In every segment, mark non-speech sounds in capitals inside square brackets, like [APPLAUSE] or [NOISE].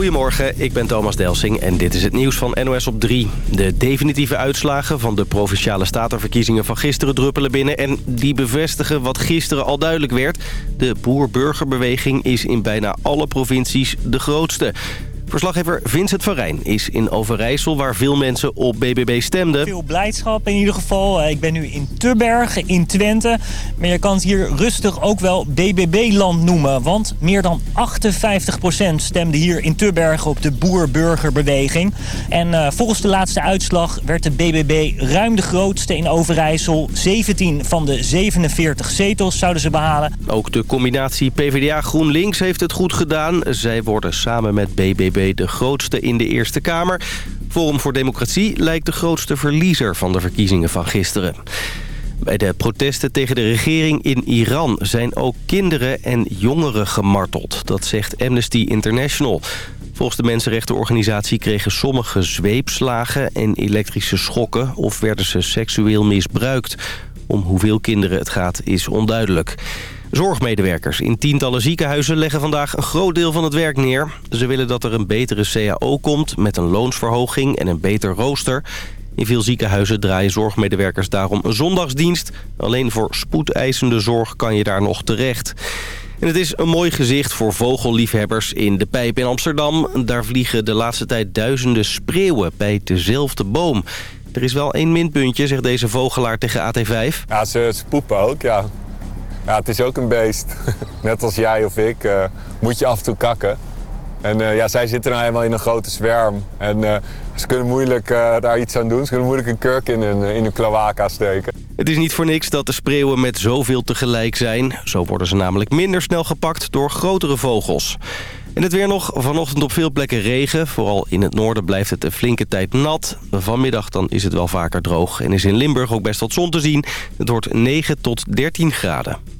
Goedemorgen, ik ben Thomas Delsing en dit is het nieuws van NOS op 3. De definitieve uitslagen van de Provinciale Statenverkiezingen van gisteren druppelen binnen... en die bevestigen wat gisteren al duidelijk werd. De boer-burgerbeweging is in bijna alle provincies de grootste. Verslaggever Vincent van Rijn is in Overijssel waar veel mensen op BBB stemden. Veel blijdschap in ieder geval. Eh, ik ben nu in Tubberg in Twente. Maar je kan het hier rustig ook wel BBB-land noemen. Want meer dan 58% stemde hier in Tubberg op de boer-burgerbeweging. En uh, volgens de laatste uitslag werd de BBB ruim de grootste in Overijssel. 17 van de 47 zetels zouden ze behalen. Ook de combinatie PvdA-GroenLinks heeft het goed gedaan. Zij worden samen met BBB de grootste in de Eerste Kamer. Forum voor Democratie lijkt de grootste verliezer van de verkiezingen van gisteren. Bij de protesten tegen de regering in Iran zijn ook kinderen en jongeren gemarteld. Dat zegt Amnesty International. Volgens de mensenrechtenorganisatie kregen sommigen zweepslagen en elektrische schokken... of werden ze seksueel misbruikt. Om hoeveel kinderen het gaat is onduidelijk. Zorgmedewerkers in tientallen ziekenhuizen leggen vandaag een groot deel van het werk neer. Ze willen dat er een betere CAO komt met een loonsverhoging en een beter rooster. In veel ziekenhuizen draaien zorgmedewerkers daarom een zondagsdienst. Alleen voor spoedeisende zorg kan je daar nog terecht. En het is een mooi gezicht voor vogelliefhebbers in de Pijp in Amsterdam. Daar vliegen de laatste tijd duizenden spreeuwen bij dezelfde boom. Er is wel één minpuntje, zegt deze vogelaar tegen AT5. Ja, ze, ze poepen ook, ja. Ja, het is ook een beest. [LAUGHS] Net als jij of ik uh, moet je af en toe kakken. En uh, ja, zij zitten nou helemaal in een grote zwerm. En uh, ze kunnen moeilijk daar iets aan doen. Ze kunnen moeilijk een kurk in hun, in hun steken. Het is niet voor niks dat de spreeuwen met zoveel tegelijk zijn. Zo worden ze namelijk minder snel gepakt door grotere vogels. En het weer nog. Vanochtend op veel plekken regen. Vooral in het noorden blijft het een flinke tijd nat. Vanmiddag dan is het wel vaker droog. En is in Limburg ook best wat zon te zien. Het wordt 9 tot 13 graden.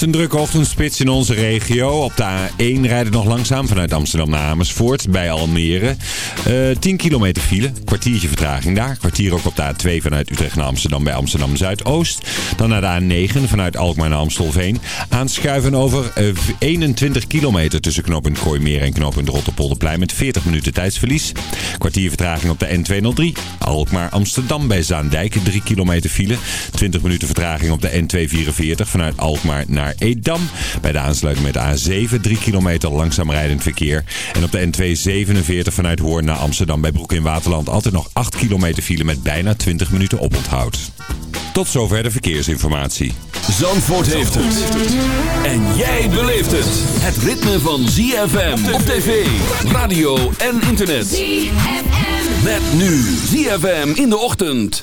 Een drukke ochtendspits in onze regio. Op de A1 rijdt het nog langzaam vanuit Amsterdam naar Amersfoort bij Almere. Uh, eh, 10 kilometer file, kwartiertje vertraging daar. Kwartier ook op de A2 vanuit Utrecht naar Amsterdam bij Amsterdam Zuidoost. Dan naar de A9 vanuit Alkmaar naar Amstelveen. Aanschuiven over 21 eh, kilometer tussen knooppunt Kooimeer en knooppunt Rotterpolderplein met 40 minuten tijdsverlies. Kwartier vertraging op de N203. Alkmaar Amsterdam bij Zaandijk 3 kilometer file. 20 minuten vertraging op de N244 vanuit Alkmaar naar naar Edam. Bij de aansluiting met de A7 3 kilometer langzaam rijdend verkeer. En op de N247 vanuit Hoorn naar Amsterdam bij Broek in Waterland altijd nog 8 kilometer file met bijna 20 minuten oponthoud. Tot zover de verkeersinformatie. Zandvoort heeft het. En jij beleeft het. Het ritme van ZFM op tv, radio en internet. ZFM. Met nu ZFM in de ochtend.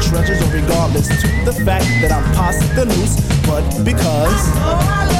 treasures, or regardless to the fact that I'm past the noose, but because. I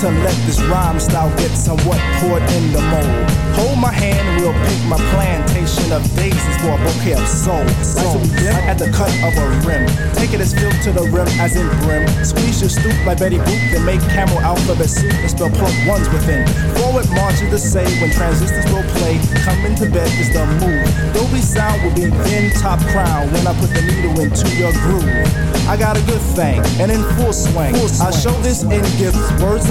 to let this rhyme style get somewhat poured in the mold. Hold my hand and we'll pick my plantation of daisies for a bouquet of soul. Like to begin at the cut of a rim. Take it as filled to the rim as in brim. Squeeze your stoop like Betty Boop, then make camel alphabet soup and spell plump ones within. Forward march is the say when transistors will play. Coming to bed is the move. Dolby sound will be in top crown when I put the needle into your groove. I got a good thing and in full swing. I show this in gifts, words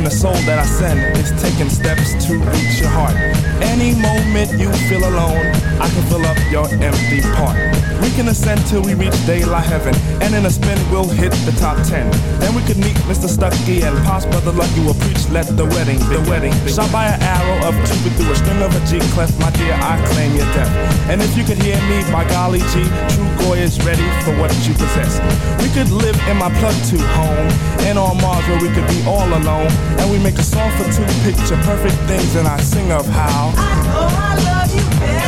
And the soul that I send is taking steps to reach your heart. Any moment you feel alone, I can fill up your empty part. We can ascend till we reach daylight heaven, and in a spin we'll hit the top ten. Then we could meet Mr. Stucky and Pops Brother Lucky will preach. Let the wedding, the wedding, shot by an arrow of Cupid through a string of a G clef. My dear, I claim your death. And if you could hear me, by golly G, true Goy is ready for what you possess. We could live in my plug to home, and on Mars where we could be all alone. And we make a song for two picture perfect things, and I sing of how. Oh, I love you better.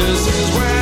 This is where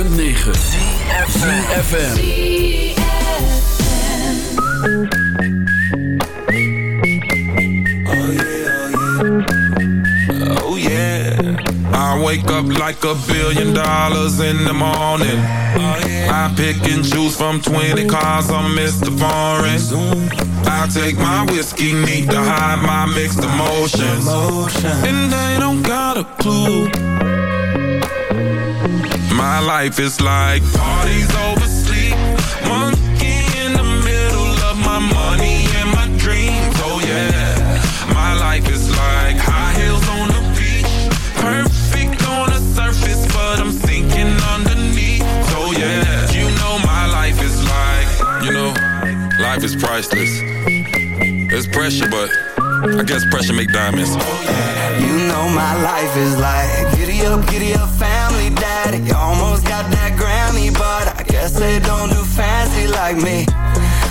106.9 FM. Oh yeah. I wake up like a billion dollars in the morning. I pick and choose from 20 cars I'm Mr. Foreign. I take my whiskey neat to hide my mixed emotions. And they don't got a clue my life is like parties over sleep. Monkey in the middle of my money and my dreams. Oh yeah, my life is like high heels on the beach. Perfect on the surface, but I'm sinking underneath. Oh yeah, you know my life is like, you know, life is priceless. There's pressure, but I guess pressure make diamonds. You know my life is like giddy up, giddy up, family they don't do fancy like me.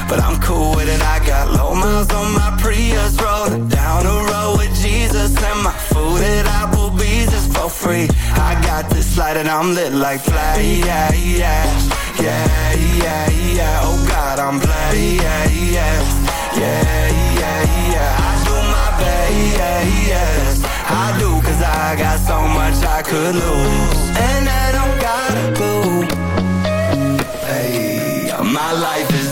But I'm cool with it. I got low miles on my Prius, rolling down the road with Jesus, and my food at Applebee's is for free. I got this light and I'm lit like fly, yeah, yeah, yeah, yeah, yeah. Oh God, I'm black, yeah, yeah, yeah, yeah, I do my best, yeah I do cause I got so much I could lose And I don't gotta go my life is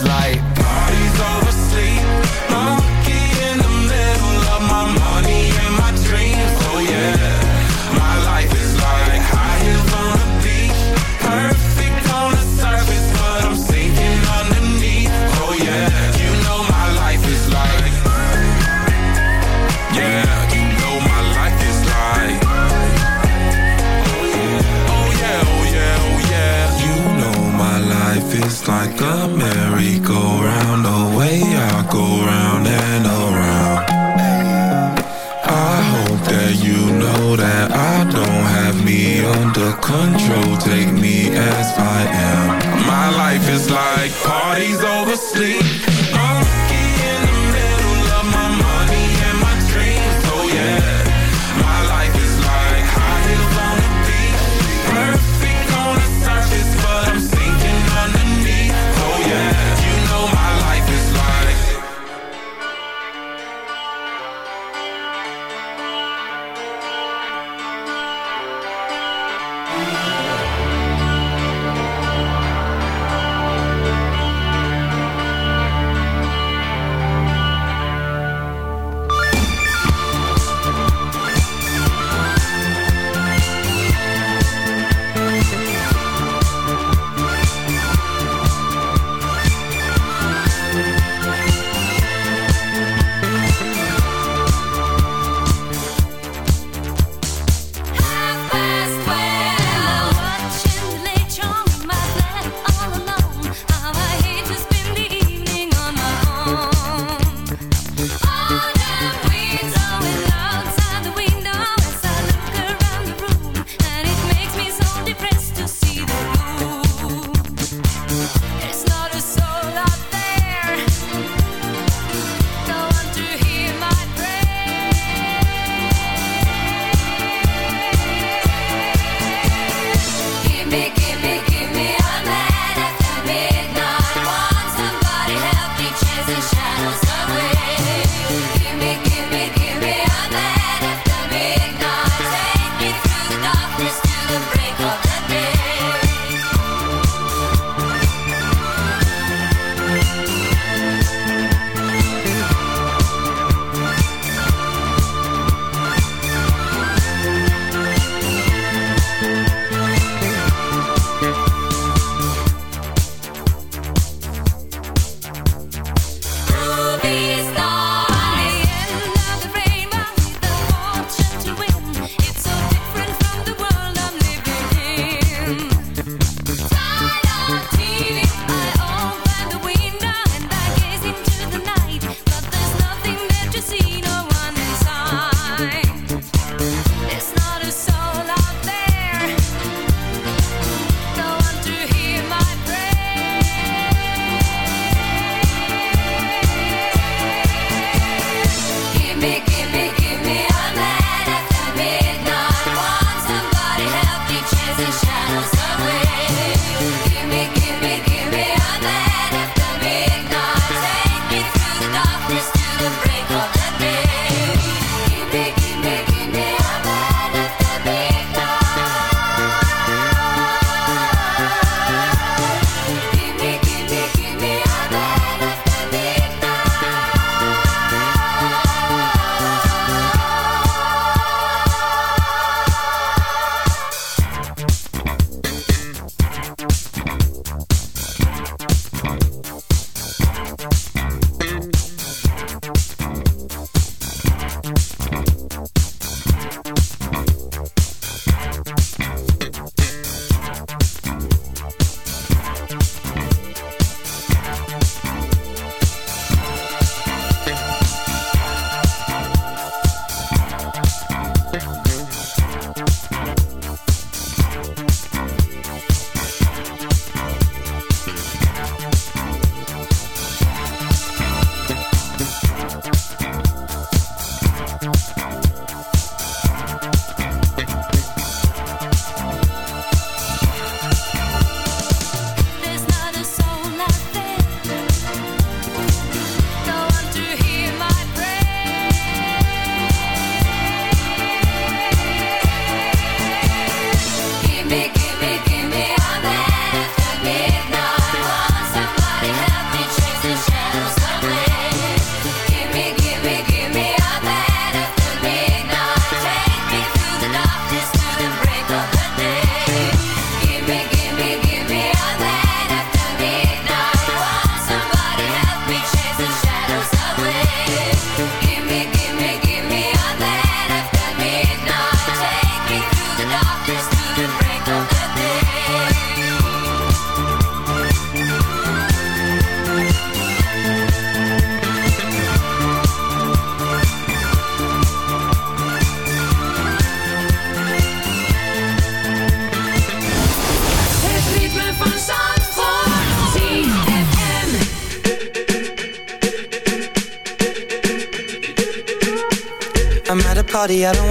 like parties over sleep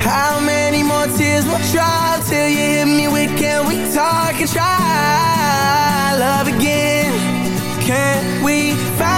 how many more tears will drop till you hit me with can we talk and try love again? Can we find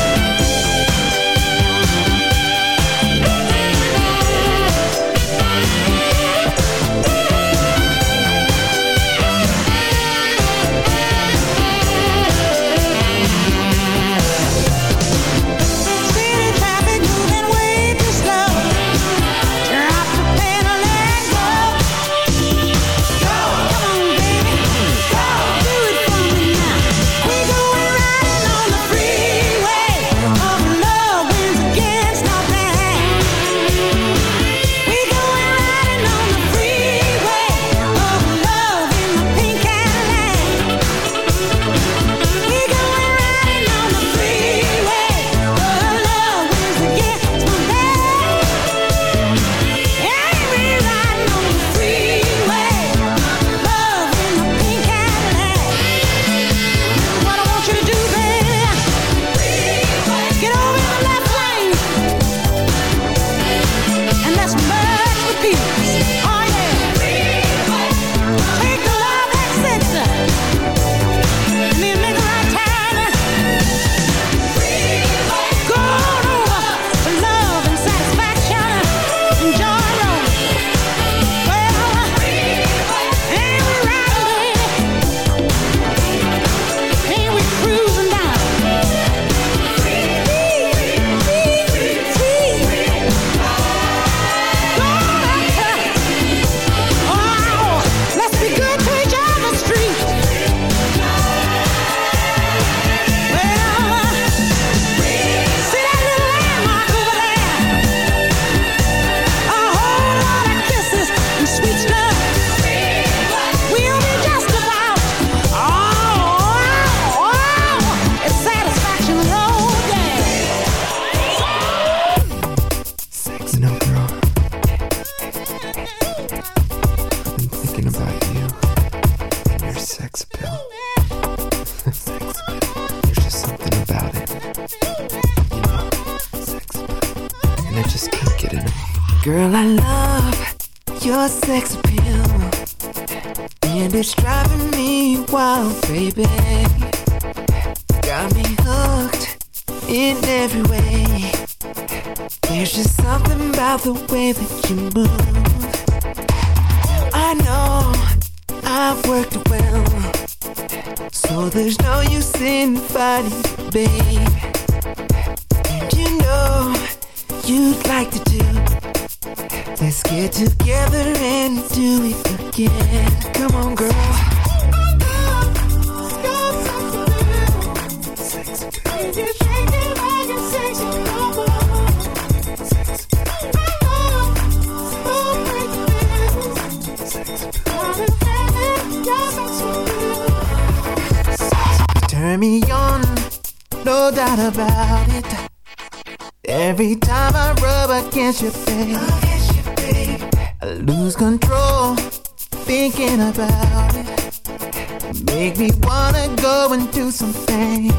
and do some things.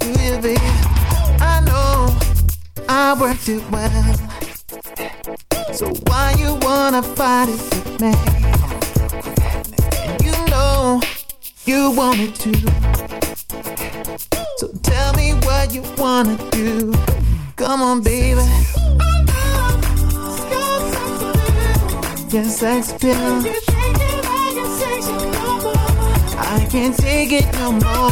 Do you, babe? I know I worked it well. So why you wanna fight it with me? And you know you want it too. So tell me what you wanna do. Come on, baby. Yes, sex feel can't take it no more.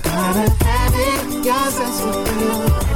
Gotta have it, yes, that's what we love.